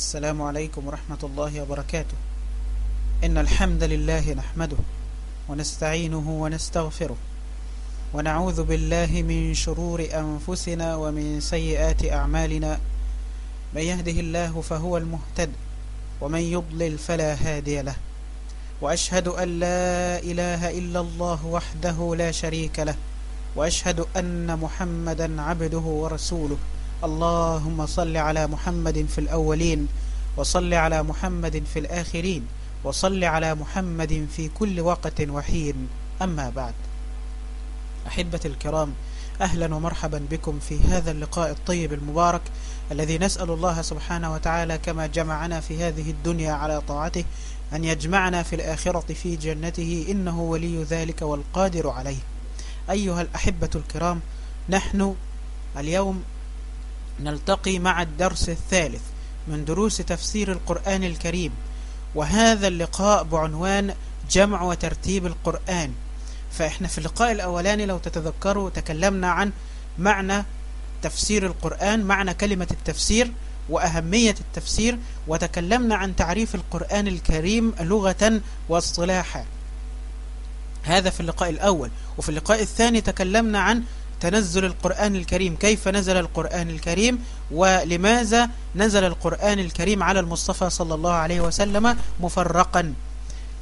السلام عليكم ورحمة الله وبركاته. إن الحمد لله نحمده ونستعينه ونستغفره ونعوذ بالله من شرور أنفسنا ومن سيئات أعمالنا. من يهده الله فهو المهتد ومن يضلل فلا هادي له. وأشهد أن لا إله إلا الله وحده لا شريك له. وأشهد أن محمدا عبده ورسوله. اللهم صل على محمد في الأولين وصل على محمد في الآخرين وصل على محمد في كل وقت وحين. أما بعد أحبة الكرام أهلا ومرحبا بكم في هذا اللقاء الطيب المبارك الذي نسأل الله سبحانه وتعالى كما جمعنا في هذه الدنيا على طاعته أن يجمعنا في الآخرة في جنته. إنه ولي ذلك والقادر عليه. أيها الأحبة الكرام نحن اليوم نلتقي مع الدرس الثالث من دروس تفسير القرآن الكريم وهذا اللقاء بعنوان جمع وترتيب القرآن. فإحنا في اللقاء الأولاني لو تتذكروا تكلمنا عن معنى تفسير القرآن معنى كلمة التفسير وأهمية التفسير وتكلمنا عن تعريف القرآن الكريم لغة واصطلاحا. هذا في اللقاء الأول. وفي اللقاء الثاني تكلمنا عن تنزل القرآن الكريم؟ كيف نزل القرآن الكريم؟ ولماذا نزل القرآن الكريم على المصطفى صلى الله عليه وسلم مفرقا؟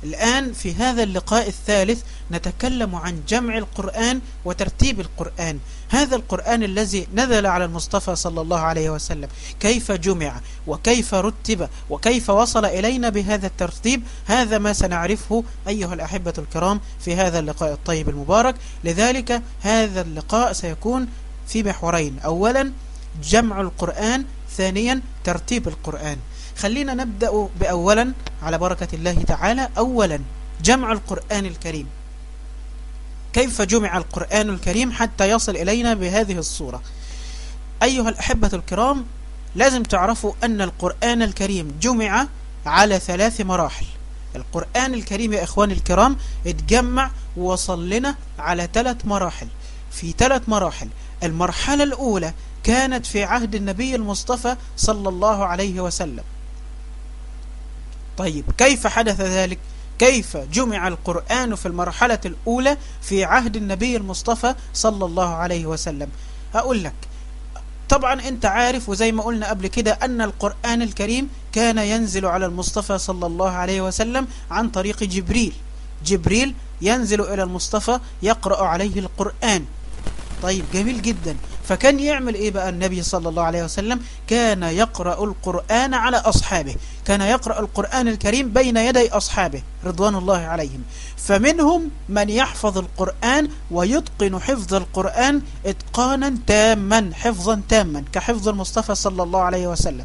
الآن في هذا اللقاء الثالث نتكلم عن جمع القرآن وترتيب القرآن. هذا القرآن الذي نزل على المصطفى صلى الله عليه وسلم. كيف جمع؟ وكيف رتب؟ وكيف وصل إلينا بهذا الترتيب؟ هذا ما سنعرفه أيها الأحبة الكرام في هذا اللقاء الطيب المبارك. لذلك هذا اللقاء سيكون في محورين. أولا جمع القرآن. ثانيا ترتيب القرآن. خلينا نبدأ بأولا على بركة الله تعالى. أولا جمع القرآن الكريم. كيف جمع القرآن الكريم حتى يصل إلينا بهذه الصورة؟ أيها الأحبة الكرام لازم تعرفوا أن القرآن الكريم جمع على ثلاث مراحل. القرآن الكريم يا إخواني الكرام اتجمع ووصل لنا على ثلاث مراحل. في ثلاث مراحل المرحلة الأولى كانت في عهد النبي المصطفى صلى الله عليه وسلم. طيب كيف حدث ذلك؟ كيف جمع القرآن في المرحلة الأولى في عهد النبي المصطفى صلى الله عليه وسلم؟ أقول لك. طبعا أنت عارف وزي ما قلنا قبل كده أن القرآن الكريم كان ينزل على المصطفى صلى الله عليه وسلم عن طريق جبريل. جبريل ينزل إلى المصطفى يقرأ عليه القرآن. طيب جميل جدا. فكان يعمل إيه بقى؟ النبي صلى الله عليه وسلم كان يقرأ القرآن على أصحابه. كان يقرأ القرآن الكريم بين يدي أصحابه رضوان الله عليهم. فمنهم من يحفظ القرآن ويتقن حفظ القرآن إتقانا تاما حفظا تاما كحفظ المصطفى صلى الله عليه وسلم.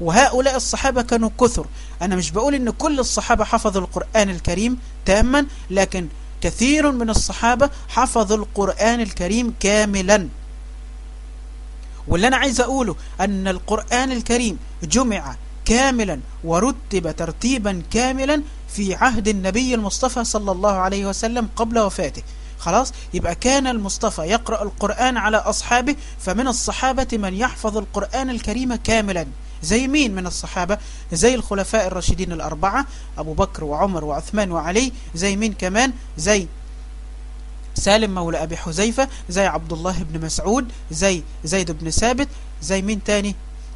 وهؤلاء الصحابة كانوا كثر. أنا مش بقول إن كل الصحابة حفظوا القرآن الكريم تاما لكن كثير من الصحابة حفظوا القرآن الكريم كاملا. واللي أنا عايز أقوله أن القرآن الكريم جمع كاملا ورتب ترتيبا كاملا في عهد النبي المصطفى صلى الله عليه وسلم قبل وفاته. خلاص؟ يبقى كان المصطفى يقرأ القرآن على أصحابه فمن الصحابة من يحفظ القرآن الكريم كاملا. زي مين من الصحابة؟ زي الخلفاء الراشدين الأربعة أبو بكر وعمر وعثمان وعلي زي مين كمان؟ زي سالم مولى أبي حذيفة زي عبد الله بن مسعود زي زيد بن ثابت زي مين تاني؟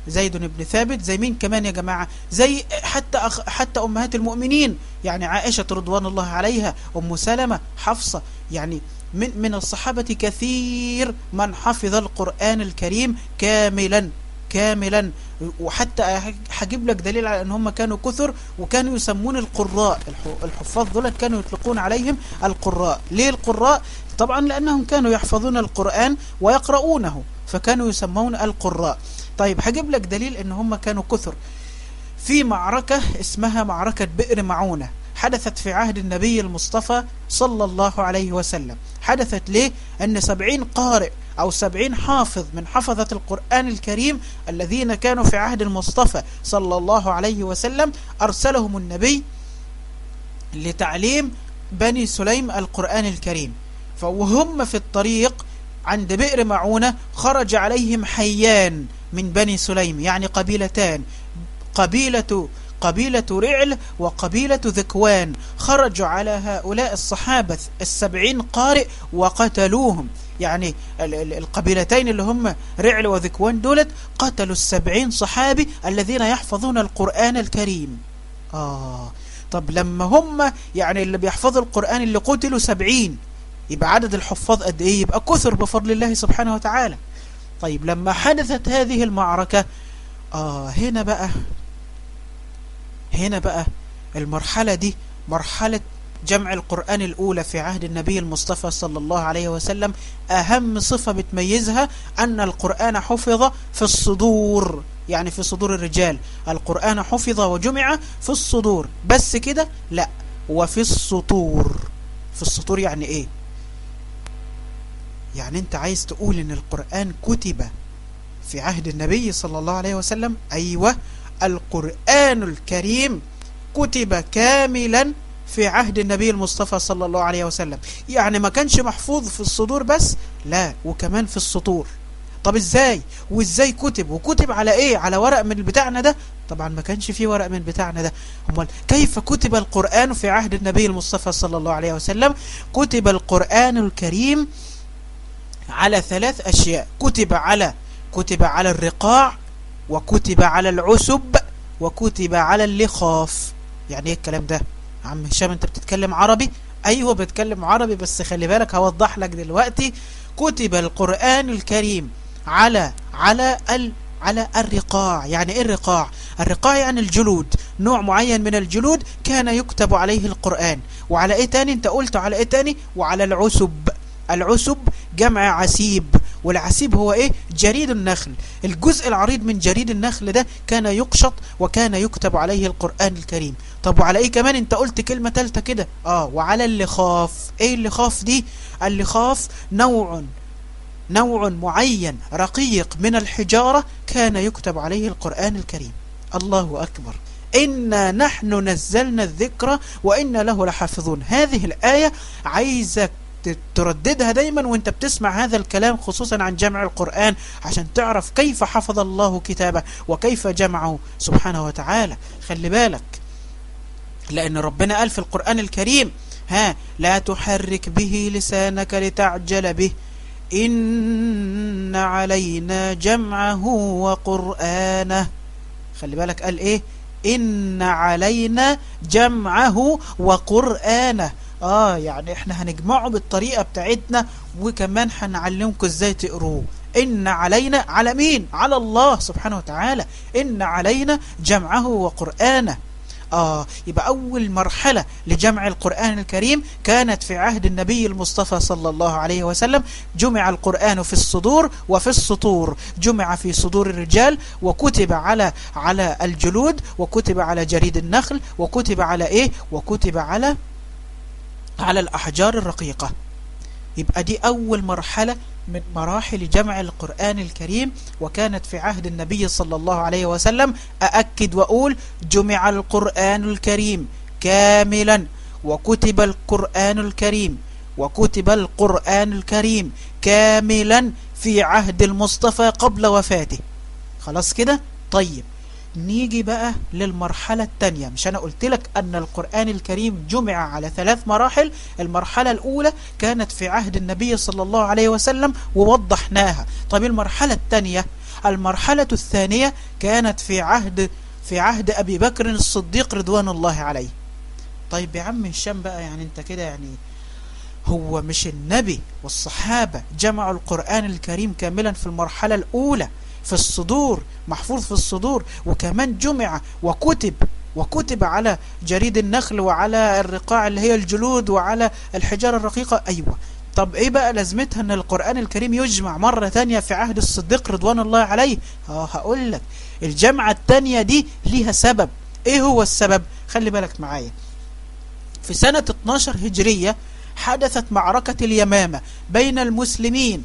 زيد بن ثابت زي مين كمان يا جماعة؟ زي حتى أخ حتى أمهات المؤمنين يعني عائشة رضوان الله عليها أم سلمة حفصة يعني من من الصحابة كثير من حفظ القرآن الكريم كاملا كاملا. وحتى هجيب لك دليل على إن هم كانوا كثر وكانوا يسمون القراء. الحفاظ دول كانوا يطلقون عليهم القراء. ليه القراء؟ طبعا لأنهم كانوا يحفظون القرآن ويقرؤونه فكانوا يسمون القراء. طيب هجيب لك دليل إن هم كانوا كثر. في معركة اسمها معركة بئر معونة حدثت في عهد النبي المصطفى صلى الله عليه وسلم. حدثت ليه؟ أن سبعين قارئ أو سبعين حافظ من حفظة القرآن الكريم الذين كانوا في عهد المصطفى صلى الله عليه وسلم أرسلهم النبي لتعليم بني سليم القرآن الكريم. فوهم في الطريق عند بئر معونة خرج عليهم حيان من بني سليم يعني قبيلتان قبيلة قبيلة رعل وقبيلة ذكوان. خرجوا على هؤلاء الصحابة السبعين قارئ وقتلوهم. يعني القبيلتين اللي هم رعل وذكوان دولت قتلوا السبعين صحابي الذين يحفظون القرآن الكريم. آه. طب لما هم يعني اللي بيحفظوا القرآن اللي قتلوا سبعين يبقى عدد الحفاظ قد إيه؟ يبقى كثر بفضل الله سبحانه وتعالى. طيب لما حدثت هذه المعركة آه هنا بقى هنا بقى المرحلة دي مرحلة جمع القرآن الأولى في عهد النبي المصطفى صلى الله عليه وسلم أهم صفة بتميزها أن القرآن حفظ في الصدور يعني في صدور الرجال. القرآن حفظ وجمع في الصدور بس كده لا وفي السطور. في السطور يعني إيه؟ يعني أنت عايز تقول إن القرآن كتب في عهد النبي صلى الله عليه وسلم؟ أيوه. القرآن الكريم كتب كاملا في عهد النبي المصطفى صلى الله عليه وسلم. يعني ما كانش محفوظ في الصدور بس لا وكمان في السطور. طب إزاي؟ وإزاي كتب؟ وكتب على إيه؟ على ورق من بتاعنا ده؟ طبعا ما كانش فيه ورق من بتاعنا ده. أمال كيف كتب القرآن في عهد النبي المصطفى صلى الله عليه وسلم؟ كتب القرآن الكريم على ثلاث أشياء. كتب على كتب على الرقاع وكتب على العسب وكتب على اللخاف. يعني إيه الكلام ده؟ عم هشام انت بتتكلم عربي؟ أيوه بتكلم عربي بس خلي بالك هوضح لك دلوقتي كتب القرآن الكريم على على ال على الرقاع. يعني إيه الرقاع؟ الرقاع يعني الجلود. نوع معين من الجلود كان يكتب عليه القرآن. وعلى إيه تاني؟ أنت قلت على إيه تاني؟ وعلى العسب. العسب جمع عسيب. والعسيب هو إيه؟ جريد النخل. الجزء العريض من جريد النخل ده كان يقشط وكان يكتب عليه القرآن الكريم. طب وعلى إيه كمان؟ أنت قلت كلمة تالتة كده. آه وعلى اللخاف. إيه اللخاف دي؟ اللخاف نوع نوع معين رقيق من الحجارة كان يكتب عليه القرآن الكريم. الله أكبر. إنا نحن نزلنا الذكر وإنا له لحافظون. هذه الآية عايزك ترددها دايما وانت بتسمع هذا الكلام خصوصا عن جمع القرآن عشان تعرف كيف حفظ الله كتابه وكيف جمعه. سبحانه وتعالى خلي بالك. لأن ربنا قال في القرآن الكريم ها لا تحرك به لسانك لتعجل به. إن علينا جمعه وقرآنه. خلي بالك قال إيه؟ إن علينا جمعه وقرآنه. آه يعني إحنا هنجمعه بالطريقة بتاعتنا وكمان هنعلمكم إزاي تقروه. إن علينا على مين؟ على الله سبحانه وتعالى. إن علينا جمعه وقرآنه. آه يبقى أول مرحلة لجمع القرآن الكريم كانت في عهد النبي المصطفى صلى الله عليه وسلم. جمع القرآن في الصدور وفي السطور. جمع في صدور الرجال وكتب على على الجلود وكتب على جريد النخل وكتب على إيه؟ وكتب على على الأحجار الرقيقة. يبقى دي أول مرحلة من مراحل جمع القرآن الكريم وكانت في عهد النبي صلى الله عليه وسلم. أأكد وأقول جمع القرآن الكريم كاملا وكتب القرآن الكريم وكتب القرآن الكريم كاملا في عهد المصطفى قبل وفاته. خلاص كده؟ طيب. نيجي بقى للمرحلة الثانية مش أنا قلت لك أن القرآن الكريم جمع على ثلاث مراحل. المرحلة الأولى كانت في عهد النبي صلى الله عليه وسلم ووضحناها. طيب المرحلة الثانية المرحلة الثانية كانت في عهد في عهد أبي بكر الصديق رضوان الله عليه. طيب يا عم هشام بقى يعني أنت كده يعني هو مش النبي والصحابة جمعوا القرآن الكريم كاملا في المرحلة الأولى. في الصدور محفوظ في الصدور. وكمان جمع وكتب وكتب على جريد النخل وعلى الرقاع اللي هي الجلود وعلى الحجارة الرقيقة. أيوة. طب إيه بقى لازمتها إن القرآن الكريم يجمع مرة تانية في عهد الصديق رضوان الله عليه؟ آه هقول لك. الجمعة التانية دي ليها سبب. إيه هو السبب؟ خلي بالك معايا. في سنة 12 هجرية حدثت معركة اليمامة بين المسلمين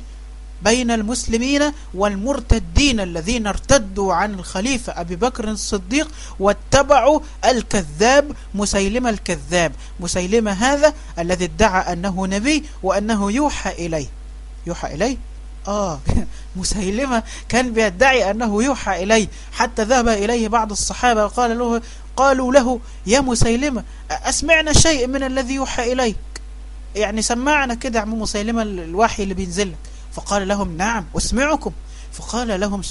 بين المسلمين والمرتدين الذين ارتدوا عن الخليفة أبي بكر الصديق واتبعوا الكذاب مسيلمة الكذاب. مسيلمة هذا الذي ادعى أنه نبي وأنه يوحى إليه. يوحى إليه؟ آه مسيلمة كان بيدعي أنه يوحى إليه. حتى ذهب إليه بعض الصحابة وقال له قالوا له يا مسيلمة أسمعنا شيء من الذي يوحى إليك؟ يعني سمعنا كده عم مسيلمة الوحي اللي بينزل لك فقال لهم نعم أسمعكم. فقال لهم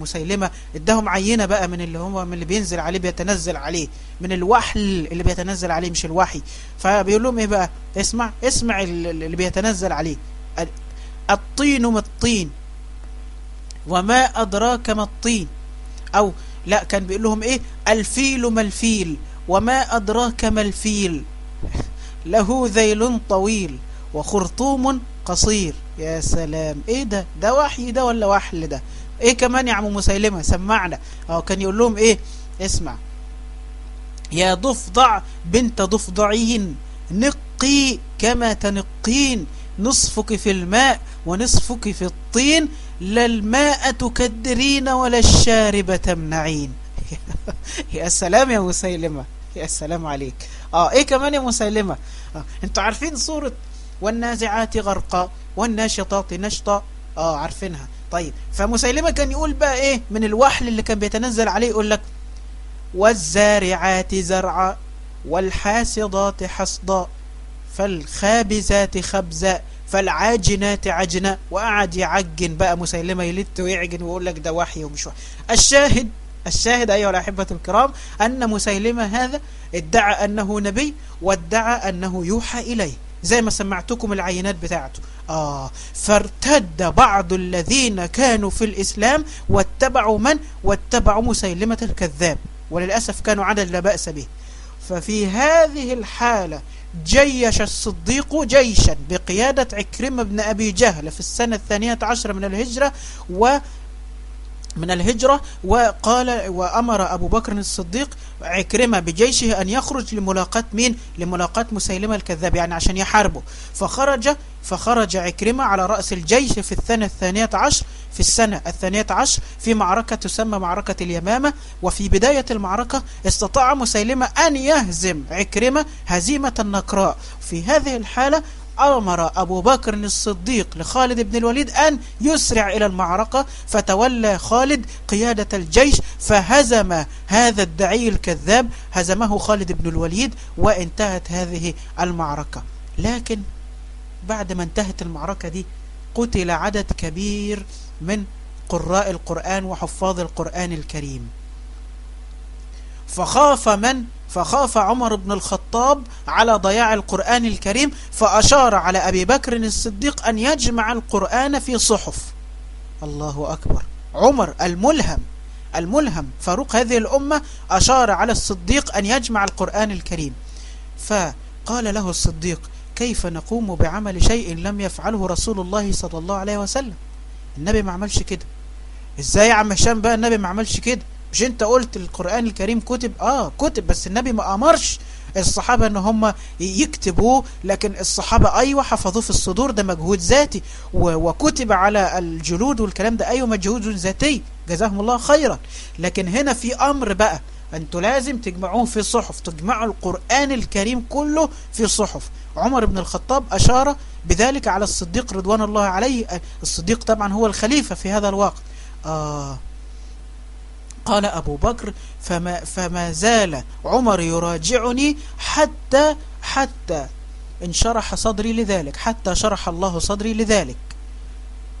مسيلمة ادهم عينة بقى من اللي هو من اللي بينزل عليه بيتنزل عليه من الوحل اللي بيتنزل عليه مش الوحي. فبيقول لهم إيه بقى؟ اسمع اسمع اللي بيتنزل عليه. الطين ما الطين. وما أدراك ما الطين. أو لا كان بيقول لهم إيه؟ الفيل ما الفيل. وما أدراك ما الفيل. له ذيل طويل. وخرطوم قصير. يا سلام. إيه ده؟ ده وحي ده ولا وحل ده؟ إيه كمان يا عم مسيلمة؟ سمعنا. آه كان يقول لهم إيه؟ اسمع. يا ضفدع بنت ضفدعين نقي كما تنقين. نصفك في الماء ونصفك في الطين. لا الماء تكدرين ولا الشارب تمنعين. يا سلام يا مسيلمة. يا سلام عليك. آه إيه كمان يا مسيلمة؟ آه. أنتوا عارفين صورة والنازعات غرقا والناشطات نشطا. آه عارفينها. طيب فمسيلمة كان يقول بقى إيه؟ من الوحل اللي كان بيتنزل عليه يقول لك والزارعات زرعا والحاسضات حصدا فالخابزات خبزا فالعاجنات عجنا. وقعد يعجن بقى مسيلمة يلت ويعجن ويقول لك ده وحي ومش وحي. الشاهد الشاهد أيها الأحبة الكرام أن مسيلمة هذا ادعى أنه نبي وادعى أنه يوحى إليه. زي ما سمعتكم العينات بتاعته. آه فارتد بعض الذين كانوا في الإسلام واتبعوا من؟ واتبعوا مسيلمة الكذاب. وللأسف كانوا عدد لا بأس به. ففي هذه الحالة جيش الصديق جيشا بقيادة عكرمة بن أبي جهل في السنة الثانية عشر من الهجرة و من الهجرة وقال وأمر أبو بكر الصديق عكرمة بجيشه أن يخرج لملاقاة مين؟ لملاقاة مسيلمة الكذاب يعني عشان يحاربه. فخرج فخرج عكرمة على رأس الجيش في السنة الثانية عشر في السنة الثانية عشر في معركة تسمى معركة اليمامة. وفي بداية المعركة استطاع مسيلمة أن يهزم عكرمة هزيمة النكراء في هذه الحالة أمر أبو بكر الصديق لخالد بن الوليد أن يسرع إلى المعركة فتولى خالد قيادة الجيش فهزم هذا الدعي الكذاب هزمه خالد بن الوليد وانتهت هذه المعركة. لكن بعد ما انتهت المعركة دي قتل عدد كبير من قراء القرآن وحفاظ القرآن الكريم. فخاف من فخاف عمر بن الخطاب على ضياع القرآن الكريم فأشار على أبي بكر الصديق أن يجمع القرآن في صحف. الله أكبر. عمر الملهم الملهم فاروق هذه الأمة أشار على الصديق أن يجمع القرآن الكريم. فقال له الصديق كيف نقوم بعمل شيء لم يفعله رسول الله صلى الله عليه وسلم؟ النبي ما عملش كده. إزاي يا عم هشام بقى النبي ما عملش كده؟ مش انت قلت القرآن الكريم كتب؟ آه كتب بس النبي ما أمرش الصحابة إن هم يكتبوه لكن الصحابة أيوه حفظوه في الصدور ده مجهود ذاتي. وكتب على الجلود والكلام ده أيوه مجهود ذاتي. جزاهم الله خيرا. لكن هنا في أمر بقى أنتوا لازم تجمعوه في صحف تجمعوا القرآن الكريم كله في صحف. عمر بن الخطاب أشار بذلك على الصديق رضوان الله عليه الصديق طبعا هو الخليفة في هذا الوقت. آه قال أبو بكر فما, فما زال عمر يراجعني حتى حتى انشرح صدري لذلك حتى شرح الله صدري لذلك.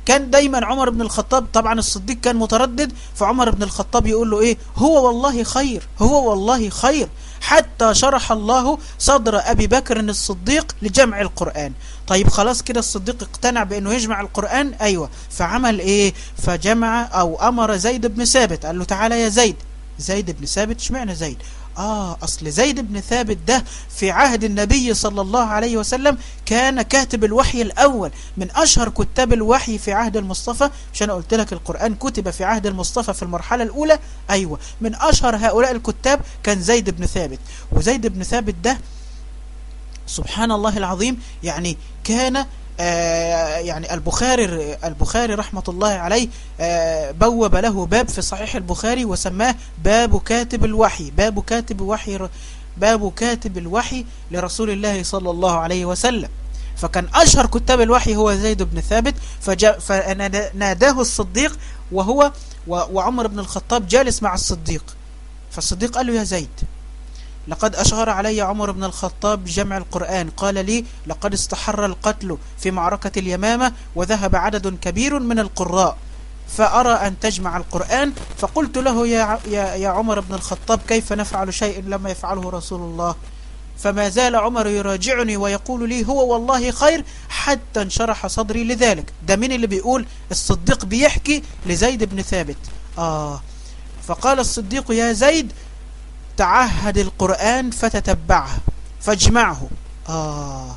كان دايما عمر بن الخطاب طبعا الصديق كان متردد فعمر بن الخطاب يقول له إيه؟ هو والله خير هو والله خير. حتى شرح الله صدر أبي بكر الصديق لجمع القرآن. طيب خلاص كده الصديق اقتنع بأنه يجمع القرآن؟ أيوة. فعمل إيه؟ فجمع أو أمر زيد بن ثابت قال له تعالى يا زيد. زيد بن ثابت اشمعنى زيد؟ آه أصل زيد بن ثابت ده في عهد النبي صلى الله عليه وسلم كان كاتب الوحي الأول من أشهر كتاب الوحي في عهد المصطفى. مش أنا قلت لك القرآن كتب في عهد المصطفى في المرحلة الأولى؟ أيوة من أشهر هؤلاء الكتاب كان زيد بن ثابت. وزيد بن ثابت ده سبحان الله العظيم يعني كان يعني البخاري البخاري رحمة الله عليه آه بوب له باب في صحيح البخاري وسماه باب كاتب الوحي باب كاتب وحي باب كاتب الوحي لرسول الله صلى الله عليه وسلم. فكان أشهر كتاب الوحي هو زيد بن ثابت فناداه الصديق وهو وعمر بن الخطاب جالس مع الصديق. فالصديق قال له يا زيد لقد أشهر علي عمر بن الخطاب جمع القرآن. قال لي لقد استحر القتل في معركة اليمامة وذهب عدد كبير من القراء. فأرى أن تجمع القرآن. فقلت له يا, يا, يا عمر بن الخطاب كيف نفعل شيء لما يفعله رسول الله؟ فما زال عمر يراجعني ويقول لي هو والله خير حتى انشرح صدري لذلك. ده مين اللي بيقول؟ الصديق بيحكي لزيد بن ثابت. آه. فقال الصديق يا زيد تعهد القرآن فتتبعه فاجمعه. آه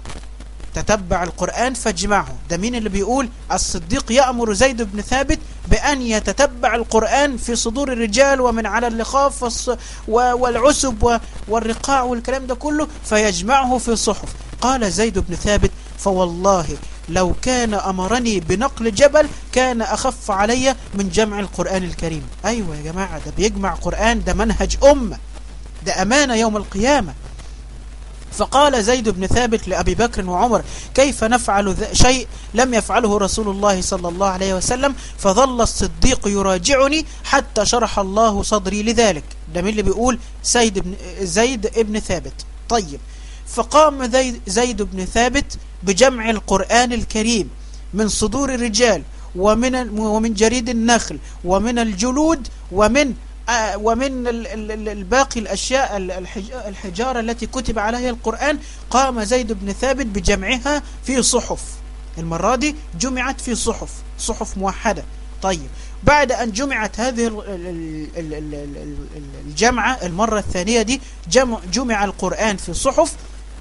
تتبع القرآن فاجمعه. ده مين اللي بيقول؟ الصديق يأمر زيد بن ثابت بأن يتتبع القرآن في صدور الرجال ومن على اللخاف والعسب والرقاع والكلام ده كله فيجمعه في صحف. قال زيد بن ثابت فوالله لو كان أمرني بنقل جبل كان أخف علي من جمع القرآن الكريم. أيوة يا جماعة ده بيجمع قرآن ده منهج أمة. ده أمانة يوم القيامة. فقال زيد بن ثابت لأبي بكر وعمر كيف نفعل شيء لم يفعله رسول الله صلى الله عليه وسلم فظل الصديق يراجعني حتى شرح الله صدري لذلك. ده مين اللي بيقول زيد بن, زيد بن ثابت. طيب فقام زيد بن ثابت بجمع القرآن الكريم من صدور الرجال ومن ومن جريد النخل ومن الجلود ومن ومن الباقي الأشياء الحجارة التي كتب عليها القرآن قام زيد بن ثابت بجمعها في صحف. المرة دي جمعت في صحف صحف موحدة. طيب بعد أن جمعت هذه الجمعة المرة الثانية دي جمع, جمع القرآن في صحف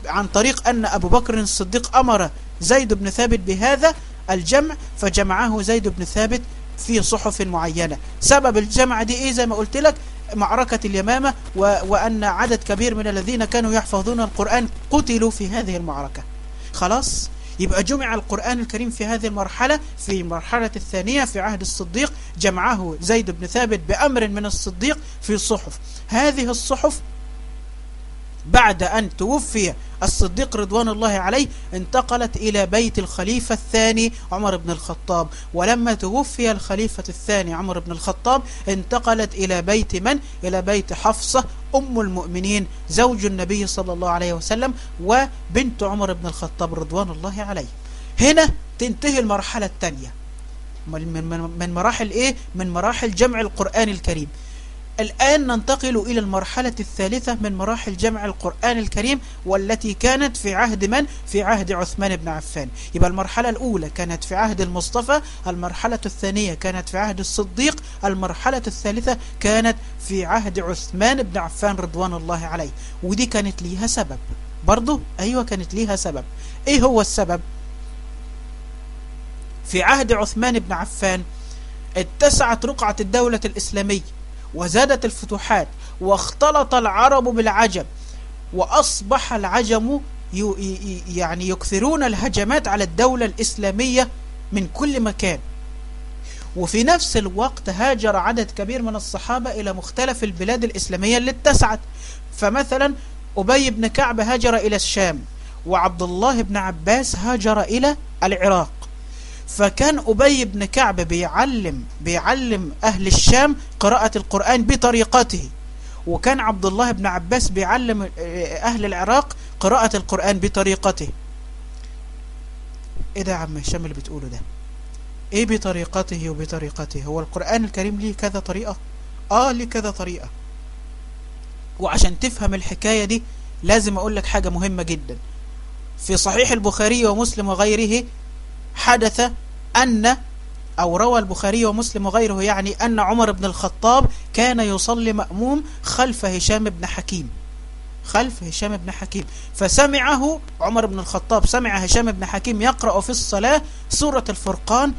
عن طريق أن أبو بكر الصديق أمر زيد بن ثابت بهذا الجمع فجمعه زيد بن ثابت في صحف معينة. سبب الجمع دي إيه؟ زي ما قلت لك معركة اليمامة وأن عدد كبير من الذين كانوا يحفظون القرآن قتلوا في هذه المعركة. خلاص؟ يبقى جمع القرآن الكريم في هذه المرحلة في المرحلة الثانية في عهد الصديق جمعه زيد بن ثابت بأمر من الصديق في صحف. هذه الصحف بعد أن توفي الصديق رضوان الله عليه انتقلت إلى بيت الخليفة الثاني عمر بن الخطاب ولما توفي الخليفة الثاني عمر بن الخطاب انتقلت إلى بيت من؟ إلى بيت حفصة أم المؤمنين زوج النبي صلى الله عليه وسلم وبنت عمر بن الخطاب رضوان الله عليه هنا تنتهي المرحلة الثانية من مراحل إيه؟ من مراحل جمع القرآن الكريم الآن ننتقل إلى المرحلة الثالثة من مراحل جمع القرآن الكريم والتي كانت في عهد من؟ في عهد عثمان بن عفان. يبقى المرحلة الأولى كانت في عهد المصطفى المرحلة الثانية كانت في عهد الصديق المرحلة الثالثة كانت في عهد عثمان بن عفان رضوان الله عليه. ودي كانت ليها سبب. برضو؟ أيوة كانت ليها سبب. إيه هو السبب؟ في عهد عثمان بن عفان اتسعت رقعة الدولة الإسلامية. وزادت الفتوحات واختلط العرب بالعجم وأصبح العجم يعني يكثرون الهجمات على الدولة الإسلامية من كل مكان. وفي نفس الوقت هاجر عدد كبير من الصحابة إلى مختلف البلاد الإسلامية اللي اتسعت. فمثلا أبي بن كعب هاجر إلى الشام وعبد الله بن عباس هاجر إلى العراق. فكان أبي بن كعب بيعلم بيعلم أهل الشام قراءة القرآن بطريقته. وكان عبد الله بن عباس بيعلم آه، أهل العراق قراءة القرآن بطريقته. إيه ده يا عم هشام اللي بتقوله ده؟ إيه بطريقته وبطريقته؟ هو القرآن الكريم ليه كذا طريقة؟ آه ليه كذا طريقة. وعشان تفهم الحكاية دي لازم أقول لك حاجة مهمة جدا. في صحيح البخاري ومسلم وغيره حدث أن أو روى البخاري ومسلم وغيره يعني أن عمر بن الخطاب كان يصلي مأموم خلف هشام بن حكيم. خلف هشام بن حكيم. فسمعه عمر بن الخطاب سمع هشام بن حكيم يقرأ في الصلاة سورة الفرقان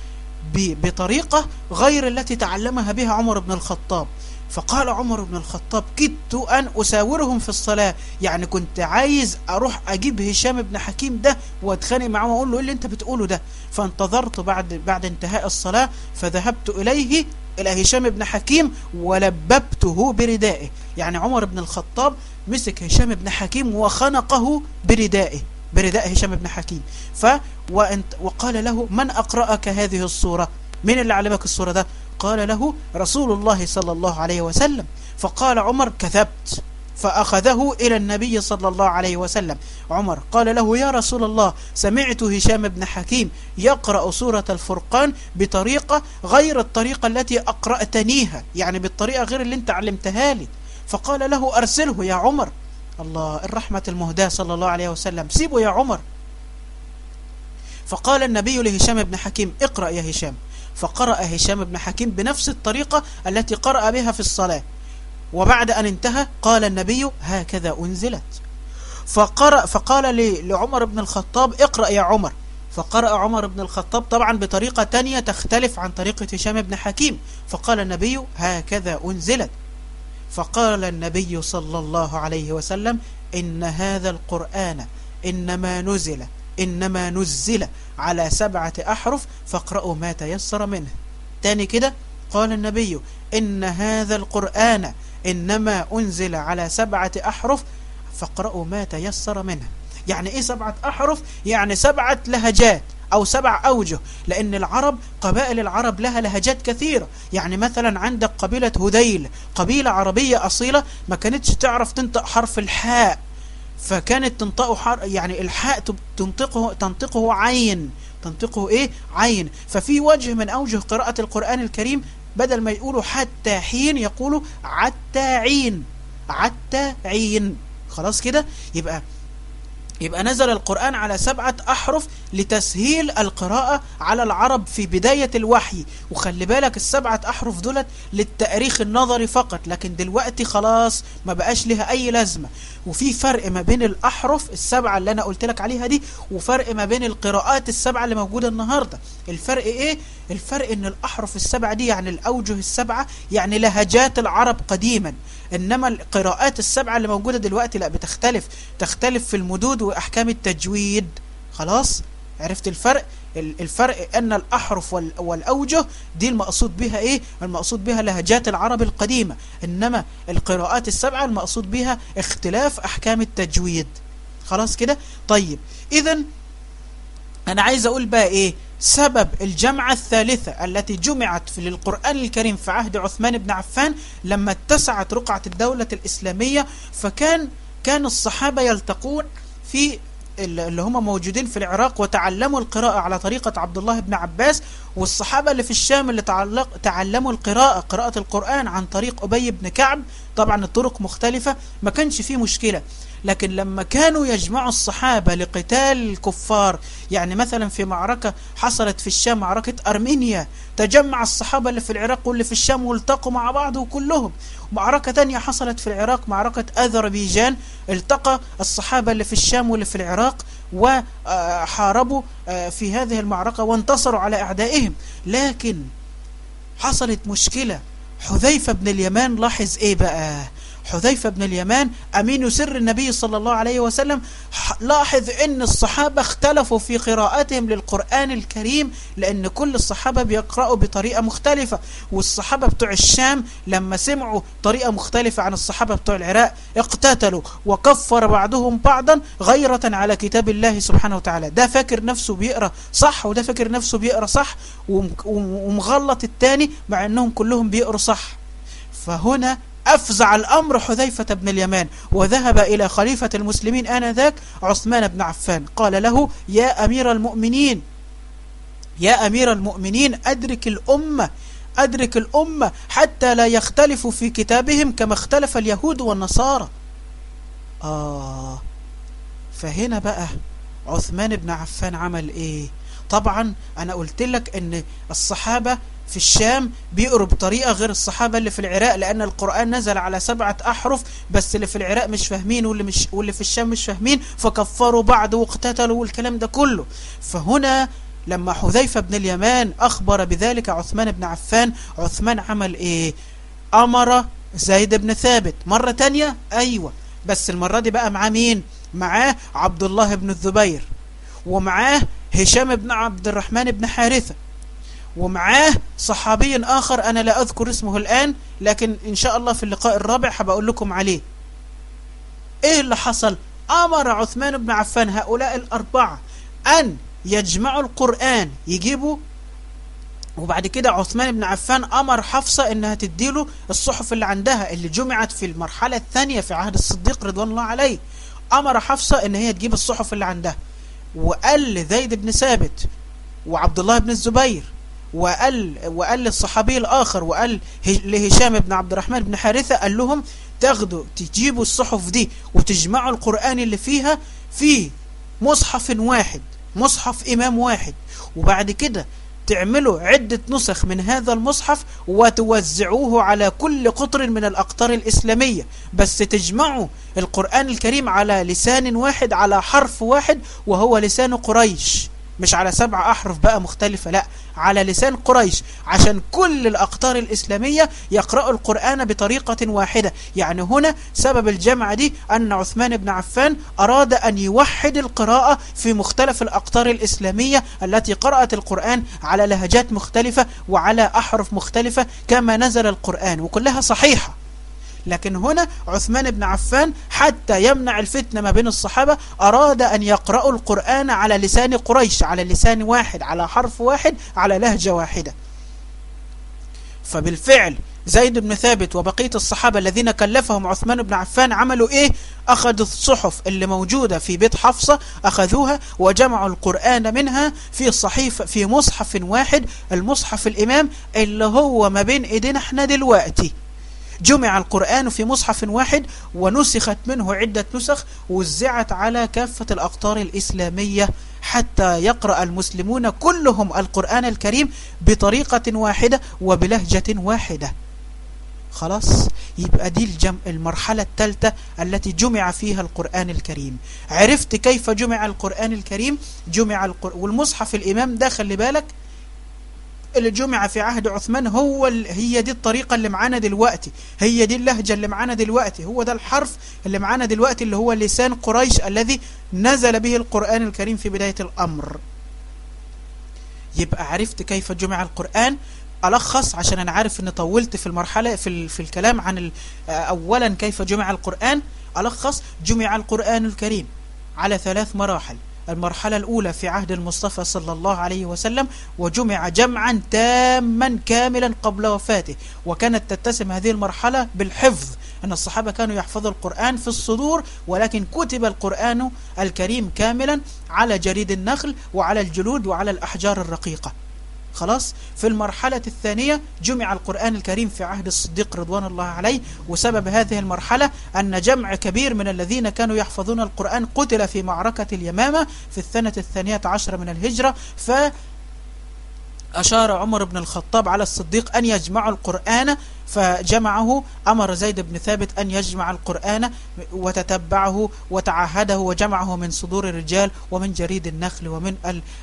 بطريقة غير التي تعلمها بها عمر بن الخطاب. فقال عمر بن الخطاب كدت أن أساورهم في الصلاة. يعني كنت عايز أروح أجيب هشام بن حكيم ده وأتخانق معه وأقول له إيه اللي أنت بتقوله ده. فانتظرت بعد, بعد انتهاء الصلاة فذهبت إليه إلى هشام بن حكيم ولببته بردائه. يعني عمر بن الخطاب مسك هشام بن حكيم وخنقه بردائه برداء هشام بن حكيم. ف وقال له من أقرأك هذه الصورة من اللي علمك الصورة ده؟ قال له رسول الله صلى الله عليه وسلم. فقال عمر كذبت. فأخذه إلى النبي صلى الله عليه وسلم. عمر قال له يا رسول الله سمعت هشام بن حكيم يقرأ سورة الفرقان بطريقة غير الطريقة التي أقرأتنيها يعني بالطريقة غير اللي انت علمتها لي. فقال له أرسله يا عمر. الله الرحمة المهداة صلى الله عليه وسلم. سيبه يا عمر. فقال النبي لهشام بن حكيم اقرأ يا هشام. فقرأ هشام بن حكيم بنفس الطريقة التي قرأ بها في الصلاة. وبعد أن انتهى قال النبي هكذا أنزلت. فقرأ فقال لعمر بن الخطاب اقرأ يا عمر. فقرأ عمر بن الخطاب طبعا بطريقة تانية تختلف عن طريقة هشام بن حكيم. فقال النبي هكذا أنزلت. فقال النبي صلى الله عليه وسلم إن هذا القرآن إنما نزل إنما نزل على سبعة أحرف فاقرأوا ما تيسر منه. تاني كده قال النبي إن هذا القرآن إنما أنزل على سبعة أحرف فاقرأوا ما تيسر منه. يعني إيه سبعة أحرف؟ يعني سبعة لهجات أو سبع أوجه لأن العرب قبائل العرب لها لهجات كثيرة. يعني مثلا عندك قبيلة هذيل قبيلة عربية أصيلة ما كانتش تعرف تنطق حرف الحاء. فكانت تنطقه حر يعني الحاء تنطقه تنطقه عين. تنطقه إيه؟ عين. ففي وجه من أوجه قراءة القرآن الكريم بدل ما يقولوا حتى حين يقولوا عتى عين عتى عين خلاص كده؟ يبقى يبقى نزل القرآن على سبعة أحرف لتسهيل القراءة على العرب في بداية الوحي. وخلي بالك السبعة أحرف دولت للتأريخ النظري فقط لكن دلوقتي خلاص ما بقاش لها أي لازمة. وفي فرق ما بين الأحرف السبعة اللي أنا قلت لك عليها دي وفرق ما بين القراءات السبعة اللي موجودة النهاردة. الفرق إيه؟ الفرق إن الأحرف السبعة دي يعني الأوجه السبعة يعني لهجات العرب قديما. إنما القراءات السبعة اللي موجودة دلوقتي لا بتختلف. تختلف في المدود وأحكام التجويد. خلاص؟ عرفت الفرق؟ الفرق أن الأحرف والأوجه دي المقصود بها إيه؟ المقصود بها لهجات العرب القديمة. إنما القراءات السبعة المقصود بها اختلاف أحكام التجويد. خلاص كده؟ طيب. إذا أنا عايز أقول بقى إيه؟ سبب الجمعة الثالثة التي جمعت في القرآن الكريم في عهد عثمان بن عفان لما اتسعت رقعة الدولة الإسلامية فكان كان الصحابة يلتقون في اللي هم موجودين في العراق وتعلموا القراءة على طريقة عبد الله بن عباس والصحابة اللي في الشام اللي تعلق تعلموا القراءة قراءة القرآن عن طريق أبي بن كعب. طبعا الطرق مختلفة ما كانش فيه مشكلة. لكن لما كانوا يجمعوا الصحابة لقتال الكفار يعني مثلا في معركة حصلت في الشام معركة أرمينيا تجمع الصحابة اللي في العراق واللي في الشام والتقوا مع بعض وكلهم معركة تانية حصلت في العراق معركة أذربيجان التقى الصحابة اللي في الشام واللي في العراق وحاربوا في هذه المعركة وانتصروا على أعدائهم. لكن حصلت مشكلة. حذيفة بن اليمان لاحظ إيه بقى؟ حذيفة بن اليمان أمين سر النبي صلى الله عليه وسلم لاحظ أن الصحابة اختلفوا في قراءتهم للقرآن الكريم لأن كل الصحابة بيقرأوا بطريقة مختلفة. والصحابة بتوع الشام لما سمعوا طريقة مختلفة عن الصحابة بتوع العراق اقتتلوا وكفر بعضهم بعضا غيرة على كتاب الله سبحانه وتعالى. ده فاكر نفسه بيقرأ صح وده فاكر نفسه بيقرأ صح ومغلط التاني مع أنهم كلهم بيقروا صح. فهنا أفزع الأمر حذيفة بن اليمان وذهب إلى خليفة المسلمين آنذاك عثمان بن عفان. قال له يا أمير المؤمنين يا أمير المؤمنين أدرك الأمة أدرك الأمة حتى لا يختلفوا في كتابهم كما اختلف اليهود والنصارى. آه فهنا بقى عثمان بن عفان عمل إيه؟ طبعا أنا قلت لك أن الصحابة في الشام بيقروا بطريقة غير الصحابة اللي في العراق لأن القرآن نزل على سبعة أحرف بس اللي في العراق مش فاهمين واللي, مش واللي في الشام مش فاهمين فكفروا بعض واقتتلوا والكلام ده كله. فهنا لما حذيفة بن اليمان أخبر بذلك عثمان بن عفان عثمان عمل إيه؟ أمر زيد بن ثابت. مرة تانية؟ أيوة. بس المرة دي بقى معاه مين؟ معاه عبد الله بن الزبير ومعاه هشام بن عبد الرحمن بن حارثة. ومعاه صحابي آخر أنا لا أذكر اسمه الآن لكن إن شاء الله في اللقاء الرابع هبقول لكم عليه. إيه اللي حصل؟ أمر عثمان بن عفان هؤلاء الأربعة أن يجمعوا القرآن يجيبوا وبعد كده عثمان بن عفان أمر حفصة إنها تديله الصحف اللي عندها اللي جمعت في المرحلة الثانية في عهد الصديق رضوان الله عليه. أمر حفصة إن هي تجيب الصحف اللي عندها. وقال لزيد بن ثابت وعبد الله بن الزبير وقال وقال للصحابي الآخر وقال لهشام بن عبد الرحمن بن حارثة قال لهم تاخدوا تجيبوا الصحف دي وتجمعوا القرآن اللي فيها في مصحف واحد مصحف إمام واحد. وبعد كده تعملوا عدة نسخ من هذا المصحف وتوزعوه على كل قطر من الأقطار الإسلامية. بس تجمعوا القرآن الكريم على لسان واحد على حرف واحد وهو لسان قريش. مش على سبع أحرف بقى مختلفة لا على لسان قريش. عشان كل الأقطار الإسلامية يقرأوا القرآن بطريقة واحدة. يعني هنا سبب الجمع دي أن عثمان بن عفان أراد أن يوحد القراءة في مختلف الأقطار الإسلامية التي قرأت القرآن على لهجات مختلفة وعلى أحرف مختلفة كما نزل القرآن وكلها صحيحة. لكن هنا عثمان بن عفان حتى يمنع الفتنة ما بين الصحابة أراد أن يقرأوا القرآن على لسان قريش على لسان واحد على حرف واحد على لهجة واحدة. فبالفعل زيد بن ثابت وبقية الصحابة الذين كلفهم عثمان بن عفان عملوا إيه؟ أخذوا الصحف اللي موجودة في بيت حفصة أخذوها وجمعوا القرآن منها في صحيفة في مصحف واحد المصحف الإمام اللي هو ما بين إيدينا إحنا دلوقتي. جمع القرآن في مصحف واحد ونسخت منه عدة نسخ وزعت على كافة الأقطار الإسلامية حتى يقرأ المسلمون كلهم القرآن الكريم بطريقة واحدة وبلهجة واحدة. خلاص يبقى دي الجم... المرحلة الثالثة التي جمع فيها القرآن الكريم. عرفت كيف جمع القرآن الكريم؟ جمع القر... والمصحف الإمام ده خلي بالك اللي جمع في عهد عثمان هو هي دي الطريقة اللي معانا دلوقتي. هي دي اللهجة اللي معانا دلوقتي. هو ده الحرف اللي معانا دلوقتي اللي هو لسان قريش الذي نزل به القرآن الكريم في بداية الأمر. يبقى عرفت كيف جمع القرآن؟ ألخص عشان أنا عارف أني طولت في المرحلة في, في الكلام عن أولا كيف جمع القرآن. ألخص جمع القرآن الكريم على ثلاث مراحل. المرحلة الأولى في عهد المصطفى صلى الله عليه وسلم وجمع جمعا تاما كاملا قبل وفاته. وكانت تتسم هذه المرحلة بالحفظ أن الصحابة كانوا يحفظوا القرآن في الصدور ولكن كتب القرآن الكريم كاملا على جريد النخل وعلى الجلود وعلى الأحجار الرقيقة. خلاص. في المرحلة الثانية جمع القرآن الكريم في عهد الصديق رضوان الله عليه وسبب هذه المرحلة أن جمع كبير من الذين كانوا يحفظون القرآن قتل في معركة اليمامة في السنة الثانية عشر من الهجرة ف أشار عمر بن الخطاب على الصديق أن يجمع القرآن فجمعه أمر زيد بن ثابت أن يجمع القرآن وتتبعه وتعهده وجمعه من صدور الرجال ومن جريد النخل ومن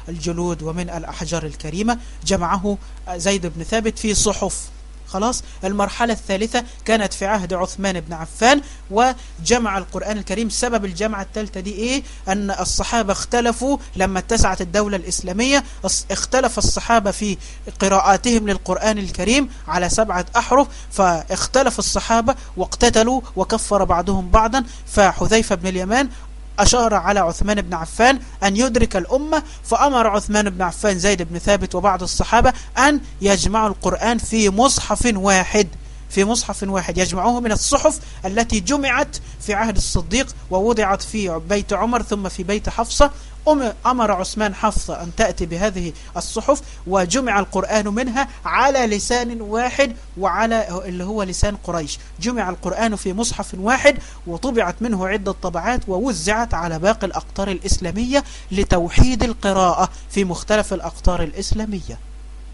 الجلود ومن الأحجار الكريمة. جمعه زيد بن ثابت في صحف. خلاص. المرحلة الثالثة كانت في عهد عثمان بن عفان وجمع القرآن الكريم. سبب الجمعة الثالثة دي إيه؟ أن الصحابة اختلفوا لما اتسعت الدولة الإسلامية. اختلف الصحابة في قراءاتهم للقرآن الكريم على سبعة أحرف فاختلف الصحابة واقتتلوا وكفر بعضهم بعضا. فحذيفة بن اليمان أشار على عثمان بن عفان أن يدرك الأمة فأمر عثمان بن عفان زيد بن ثابت وبعض الصحابة أن يجمعوا القرآن في مصحف واحد في مصحف واحد يجمعوه من الصحف التي جمعت في عهد الصديق ووضعت في بيت عمر ثم في بيت حفصة أمر عثمان حفصة أن تأتي بهذه الصحف وجمع القرآن منها على لسان واحد وعلى اللي هو لسان قريش. جمع القرآن في مصحف واحد وطبعت منه عدة طبعات ووزعت على باقي الأقطار الإسلامية لتوحيد القراءة في مختلف الأقطار الإسلامية.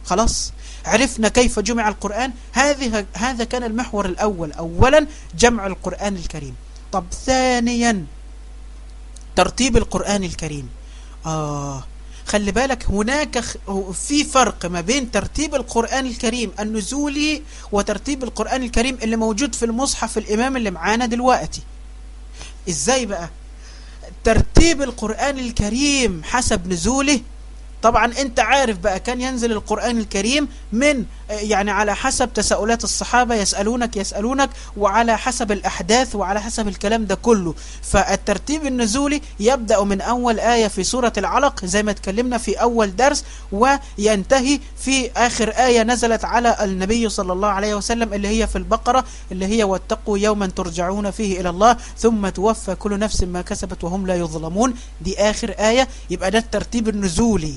خلاص؟ عرفنا كيف جمع القرآن؟ هذه هذا كان المحور الأول. أولا جمع القرآن الكريم. طب ثانيا ترتيب القرآن الكريم. آه. خلي بالك هناك في فرق ما بين ترتيب القرآن الكريم النزولي وترتيب القرآن الكريم اللي موجود في المصحف الإمام اللي معانا دلوقتي. إزاي بقى؟ ترتيب القرآن الكريم حسب نزوله. طبعا أنت عارف بقى كان ينزل القرآن الكريم من يعني على حسب تساؤلات الصحابة يسألونك يسألونك وعلى حسب الأحداث وعلى حسب الكلام ده كله. فالترتيب النزولي يبدأ من أول آية في سورة العلق زي ما اتكلمنا في أول درس وينتهي في آخر آية نزلت على النبي صلى الله عليه وسلم اللي هي في البقرة اللي هي واتقوا يوما ترجعون فيه إلى الله ثم توفى كل نفس ما كسبت وهم لا يظلمون. دي آخر آية. يبقى ده الترتيب النزولي.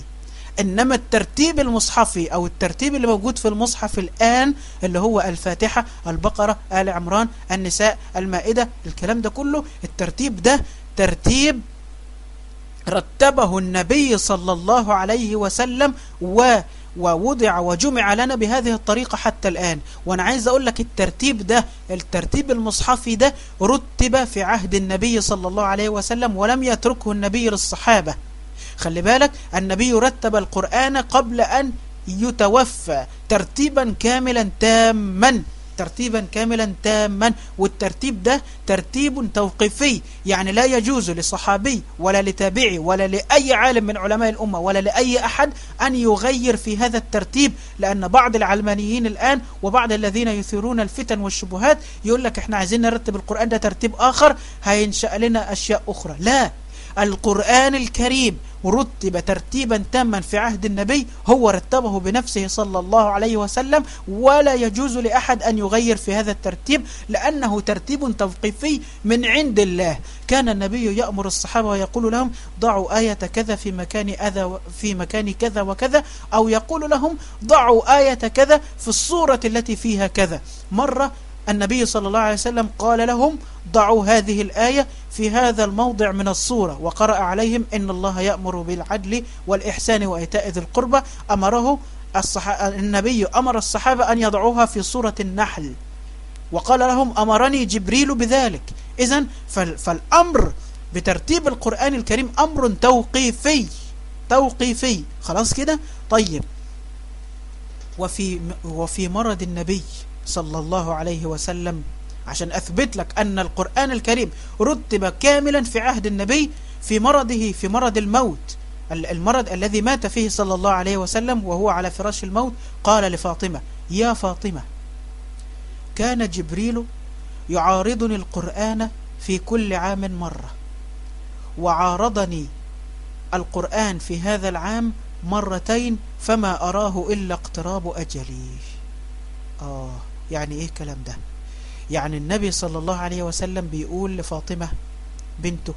إنما الترتيب المصحفي أو الترتيب اللي موجود في المصحف الآن اللي هو الفاتحة البقرة آل عمران النساء المائدة الكلام ده كله الترتيب ده ترتيب رتبه النبي صلى الله عليه وسلم و ووضع وجمع لنا بهذه الطريقة حتى الآن. وأنا عايز أقول لك الترتيب ده الترتيب المصحفي ده رتب في عهد النبي صلى الله عليه وسلم ولم يتركه النبي للصحابة. خلي بالك النبي رتب القرآن قبل أن يتوفى ترتيبا كاملا تاما ترتيبا كاملا تاما والترتيب ده ترتيب توقيفي يعني لا يجوز لصحابي ولا لتابعي ولا لأي عالم من علماء الأمة ولا لأي أحد أن يغير في هذا الترتيب لأن بعض العلمانيين الآن وبعض الذين يثيرون الفتن والشبهات يقول لك إحنا عايزين نرتب القرآن ده ترتيب آخر هينشأ لنا أشياء أخرى. لا القرآن الكريم رتب ترتيبا تاما في عهد النبي هو رتبه بنفسه صلى الله عليه وسلم ولا يجوز لأحد أن يغير في هذا الترتيب لأنه ترتيب توقيفي من عند الله. كان النبي يأمر الصحابة ويقول لهم ضعوا آية كذا في مكان أذى في مكان كذا وكذا. أو يقول لهم ضعوا آية كذا في الصورة التي فيها كذا. مرة النبي صلى الله عليه وسلم قال لهم ضعوا هذه الآية في هذا الموضع من الصورة. وقرأ عليهم إن الله يأمر بالعدل والإحسان وإيتاء ذي القربى. أمره الصح... النبي أمر الصحابة أن يضعوها في صورة النحل. وقال لهم أمرني جبريل بذلك. إذن فال... فالأمر بترتيب القرآن الكريم أمر توقيفي توقيفي. خلاص كده؟ طيب. وفي وفي مرض النبي. صلى الله عليه وسلم عشان أثبت لك أن القرآن الكريم رتب كاملا في عهد النبي في مرضه في مرض الموت. المرض الذي مات فيه صلى الله عليه وسلم وهو على فراش الموت قال لفاطمة يا فاطمة كان جبريل يعارضني القرآن في كل عام مرة وعارضني القرآن في هذا العام مرتين فما أراه إلا اقتراب أجلي. آه. يعني إيه كلام ده؟ يعني النبي صلى الله عليه وسلم بيقول لفاطمة بنته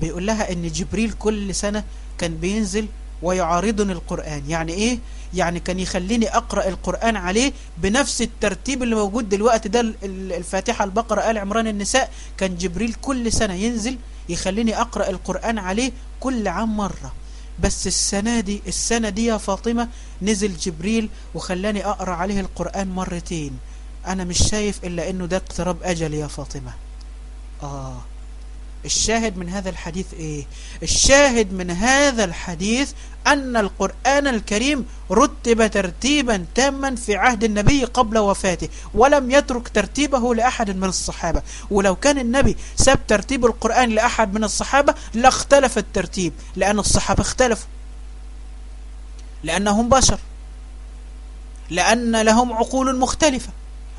بيقول لها إن جبريل كل سنة كان بينزل ويعارضني القرآن. يعني إيه؟ يعني كان يخليني أقرأ القرآن عليه بنفس الترتيب اللي موجود دلوقتي ده الفاتحة البقرة آل عمران النساء. كان جبريل كل سنة ينزل يخليني أقرأ القرآن عليه كل عام مرة. بس السنة دي السنة دي يا فاطمة نزل جبريل وخلاني أقرأ عليه القرآن مرتين. أنا مش شايف إلا أنه ده اقتراب أجل يا فاطمة. آه. الشاهد من هذا الحديث إيه؟ الشاهد من هذا الحديث أن القرآن الكريم رتب ترتيبا تاما في عهد النبي قبل وفاته ولم يترك ترتيبه لأحد من الصحابة. ولو كان النبي ساب ترتيب القرآن لأحد من الصحابة لاختلف الترتيب لأن الصحابة اختلفوا. لأنهم بشر. لأن لهم عقول مختلفة.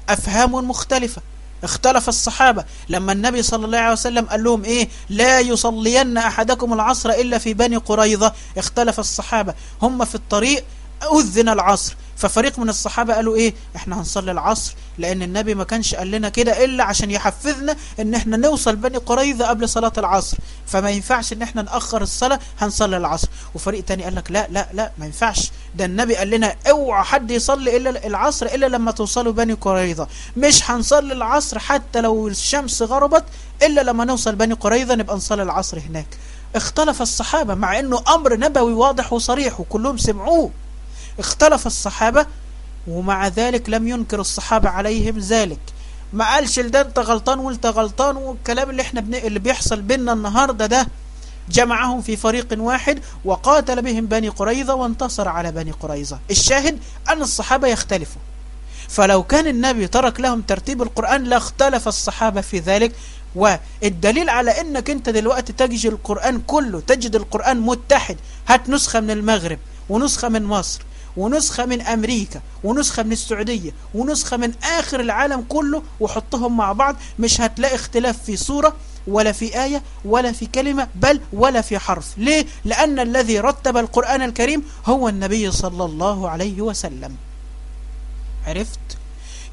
أفهام مختلفة. اختلف الصحابة لما النبي صلى الله عليه وسلم قال لهم إيه؟ لا يصلين أحدكم العصر إلا في بني قريظة. اختلف الصحابة. هم في الطريق أذن العصر. ففريق من الصحابة قالوا إيه؟ إحنا هنصلي العصر لأن النبي ما كانش قال لنا كده إلا عشان يحفزنا إن إحنا نوصل بني قريظة قبل صلاة العصر. فما ينفعش إن إحنا نأخر الصلاة هنصلي العصر. وفريق تاني قال لك لا لا لا ما ينفعش. ده النبي قال لنا أوعى حد يصلي إلا العصر إلا لما توصلوا بني قريظة. مش هنصلي العصر حتى لو الشمس غربت إلا لما نوصل بني قريظة نبقى نصلي العصر هناك. اختلف الصحابة مع إنه أمر نبوي واضح وصريح وكلهم سمعوه. اختلف الصحابة ومع ذلك لم ينكر الصحابة عليهم ذلك. ما قالش ده انت غلطان وانت غلطان والكلام اللي إحنا بن... اللي بيحصل بينا النهاردة ده جمعهم في فريق واحد وقاتل بهم بني قريظة وانتصر على بني قريظة. الشاهد أن الصحابة يختلفوا. فلو كان النبي ترك لهم ترتيب القرآن لاختلف الصحابة في ذلك والدليل على إنك انت دلوقتي تجد القرآن كله تجد القرآن متحد هات نسخة من المغرب ونسخة من مصر ونسخة من أمريكا ونسخة من السعودية ونسخة من آخر العالم كله وحطهم مع بعض مش هتلاقي اختلاف في صورة ولا في آية ولا في كلمة بل ولا في حرف ليه؟ لأن الذي رتب القرآن الكريم هو النبي صلى الله عليه وسلم عرفت؟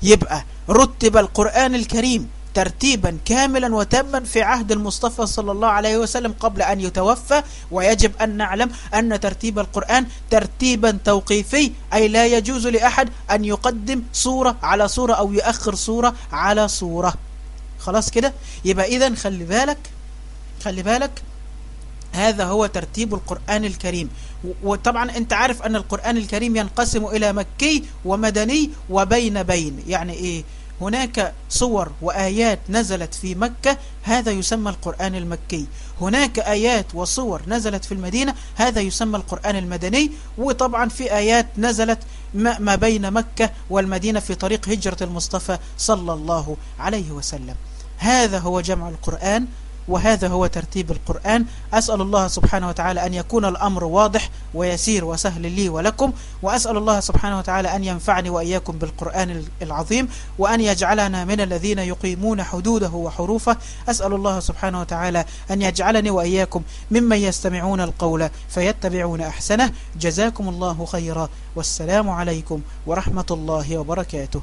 يبقى رتب القرآن الكريم ترتيبا كاملا وتاما في عهد المصطفى صلى الله عليه وسلم قبل أن يتوفى ويجب أن نعلم أن ترتيب القرآن ترتيبا توقيفي أي لا يجوز لأحد أن يقدم صورة على صورة أو يؤخر صورة على صورة خلاص كده؟ يبقى إذن خلي بالك خلي بالك هذا هو ترتيب القرآن الكريم. وطبعا أنت عارف أن القرآن الكريم ينقسم إلى مكي ومدني وبين بين. يعني إيه؟ هناك صور وآيات نزلت في مكة هذا يسمى القرآن المكي. هناك آيات وصور نزلت في المدينة هذا يسمى القرآن المدني. وطبعا في آيات نزلت ما بين مكة والمدينة في طريق هجرة المصطفى صلى الله عليه وسلم. هذا هو جمع القرآن. وهذا هو ترتيب القرآن. أسأل الله سبحانه وتعالى أن يكون الأمر واضح ويسير وسهل لي ولكم. وأسأل الله سبحانه وتعالى أن ينفعني وإياكم بالقرآن العظيم وأن يجعلنا من الذين يقيمون حدوده وحروفه. أسأل الله سبحانه وتعالى أن يجعلني وإياكم ممن يستمعون القول فيتبعون أحسنه. جزاكم الله خيرا. والسلام عليكم ورحمة الله وبركاته.